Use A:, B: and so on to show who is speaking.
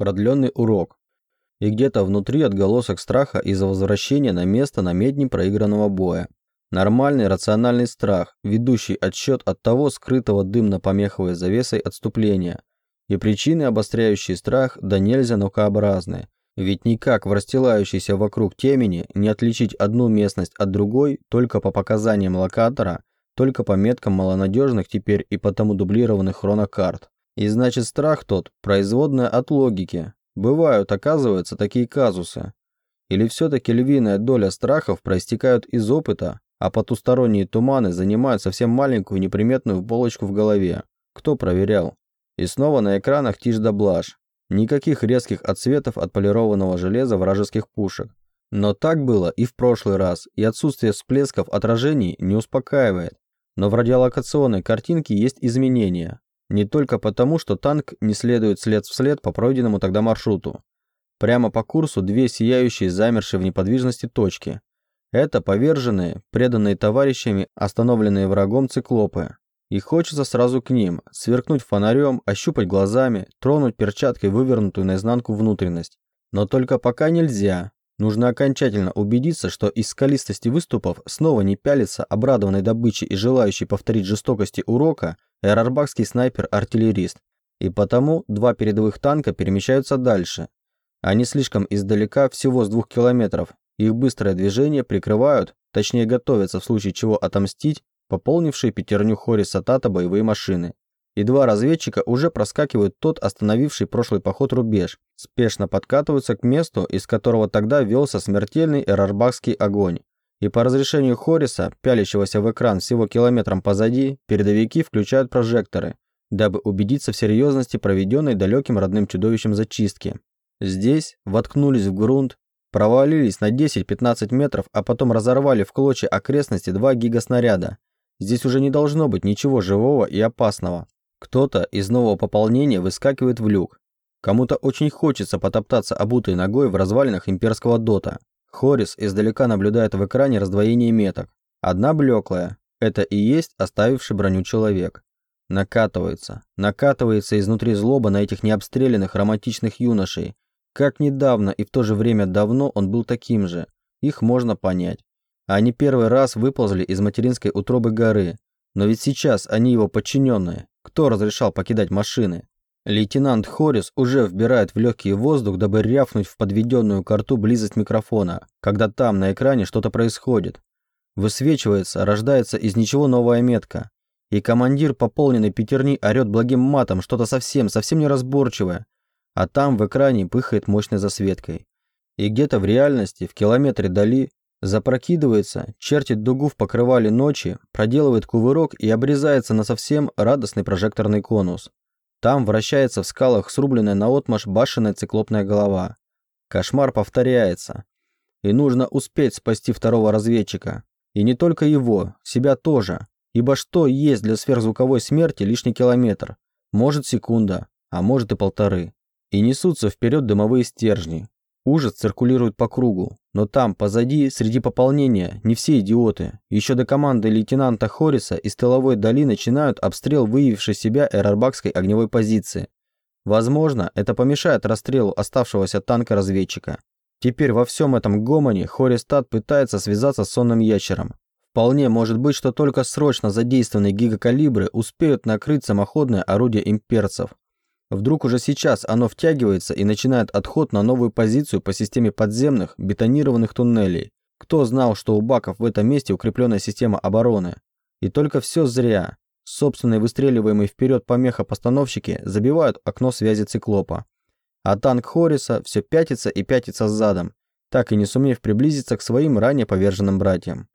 A: Продленный урок. И где-то внутри отголосок страха из-за возвращения на место на медне проигранного боя. Нормальный рациональный страх, ведущий отсчет от того скрытого дымно-помеховой завесой отступления. И причины, обостряющие страх, да нельзя наукообразные. Ведь никак в расстилающейся вокруг темени не отличить одну местность от другой только по показаниям локатора, только по меткам малонадежных теперь и потому дублированных хронокарт. И значит страх тот – производная от логики. Бывают, оказывается, такие казусы. Или все-таки львиная доля страхов проистекают из опыта, а потусторонние туманы занимают совсем маленькую неприметную полочку в голове. Кто проверял? И снова на экранах тишь да блажь. Никаких резких отсветов от полированного железа вражеских пушек. Но так было и в прошлый раз, и отсутствие всплесков отражений не успокаивает. Но в радиолокационной картинке есть изменения. Не только потому, что танк не следует след в след по пройденному тогда маршруту. Прямо по курсу две сияющие замершие в неподвижности точки. Это поверженные, преданные товарищами, остановленные врагом циклопы. И хочется сразу к ним, сверкнуть фонарем, ощупать глазами, тронуть перчаткой вывернутую наизнанку внутренность. Но только пока нельзя. Нужно окончательно убедиться, что из скалистости выступов снова не пялится обрадованной добычей и желающий повторить жестокости урока эрарбакский снайпер-артиллерист. И потому два передовых танка перемещаются дальше. Они слишком издалека, всего с двух километров. Их быстрое движение прикрывают, точнее готовятся в случае чего отомстить, пополнившие пятерню Хориса Тата боевые машины и два разведчика уже проскакивают тот остановивший прошлый поход рубеж, спешно подкатываются к месту, из которого тогда велся смертельный эрарбахский огонь. И по разрешению Хориса, пялящегося в экран всего километром позади, передовики включают прожекторы, дабы убедиться в серьезности проведенной далеким родным чудовищем зачистки. Здесь воткнулись в грунт, провалились на 10-15 метров, а потом разорвали в клочья окрестности два гигаснаряда. Здесь уже не должно быть ничего живого и опасного. Кто-то из нового пополнения выскакивает в люк. Кому-то очень хочется потоптаться обутой ногой в развалинах имперского дота. Хорис издалека наблюдает в экране раздвоение меток. Одна блеклая. Это и есть оставивший броню человек. Накатывается. Накатывается изнутри злоба на этих необстрелянных романтичных юношей. Как недавно и в то же время давно он был таким же. Их можно понять. Они первый раз выползли из материнской утробы горы. Но ведь сейчас они его подчиненные. Кто разрешал покидать машины? Лейтенант Хорис уже вбирает в легкий воздух, дабы рявкнуть в подведенную карту близость микрофона, когда там на экране что-то происходит. Высвечивается, рождается из ничего новая метка. И командир пополненной пятерни орет благим матом что-то совсем, совсем неразборчивое. А там в экране пыхает мощной засветкой. И где-то в реальности, в километре дали, Запрокидывается, чертит дугу в покрывале ночи, проделывает кувырок и обрезается на совсем радостный прожекторный конус. Там вращается в скалах срубленная наотмашь башенная циклопная голова. Кошмар повторяется. И нужно успеть спасти второго разведчика. И не только его, себя тоже. Ибо что есть для сверхзвуковой смерти лишний километр? Может секунда, а может и полторы. И несутся вперед дымовые стержни. Ужас циркулирует по кругу, но там, позади, среди пополнения, не все идиоты. Еще до команды лейтенанта Хориса из тыловой долины начинают обстрел выявившей себя эрарбакской огневой позиции. Возможно, это помешает расстрелу оставшегося танка-разведчика. Теперь во всем этом гомоне Хористат пытается связаться с сонным ящером. Вполне может быть, что только срочно задействованные гигакалибры успеют накрыть самоходное орудие имперцев. Вдруг уже сейчас оно втягивается и начинает отход на новую позицию по системе подземных бетонированных туннелей. Кто знал, что у баков в этом месте укрепленная система обороны? И только все зря. Собственные выстреливаемые вперед помеха-постановщики забивают окно связи циклопа. А танк Хориса все пятится и пятится задом, так и не сумев приблизиться к своим ранее поверженным братьям.